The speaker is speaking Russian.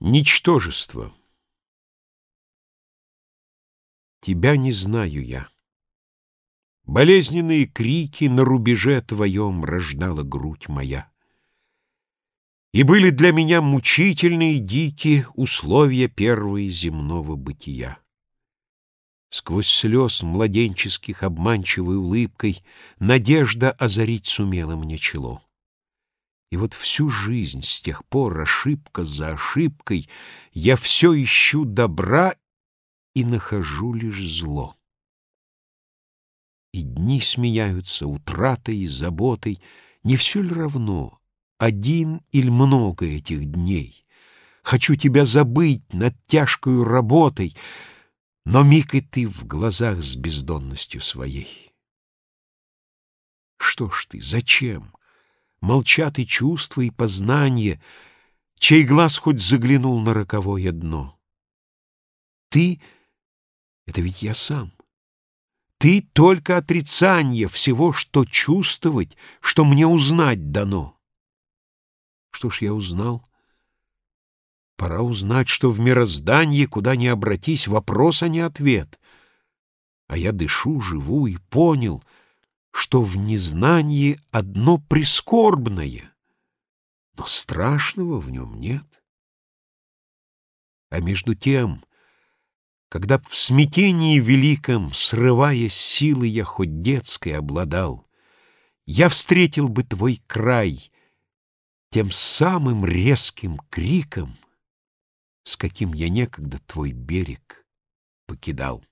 Ничтожество. Тебя не знаю я. Болезненные крики на рубеже твоем рождала грудь моя. И были для меня мучительные дикие условия первые земного бытия. Сквозь слез младенческих обманчивой улыбкой Надежда озарить сумела мне чело. И вот всю жизнь с тех пор, ошибка за ошибкой, я все ищу добра и нахожу лишь зло. И дни сменяются, утратой и заботой. Не все ли равно, один или много этих дней? Хочу тебя забыть над тяжкою работой, но миг и ты в глазах с бездонностью своей. Что ж ты, зачем? молчат и чувства, и познание, чей глаз хоть заглянул на роковое дно. Ты — это ведь я сам. Ты — только отрицание всего, что чувствовать, что мне узнать дано. Что ж я узнал? Пора узнать, что в мироздании, куда ни обратись, вопрос, а не ответ. А я дышу, живу и понял — что в незнании одно прискорбное, но страшного в нем нет. А между тем, когда в смятении великом, срывая силы, я хоть детской обладал, я встретил бы твой край тем самым резким криком, с каким я некогда твой берег покидал.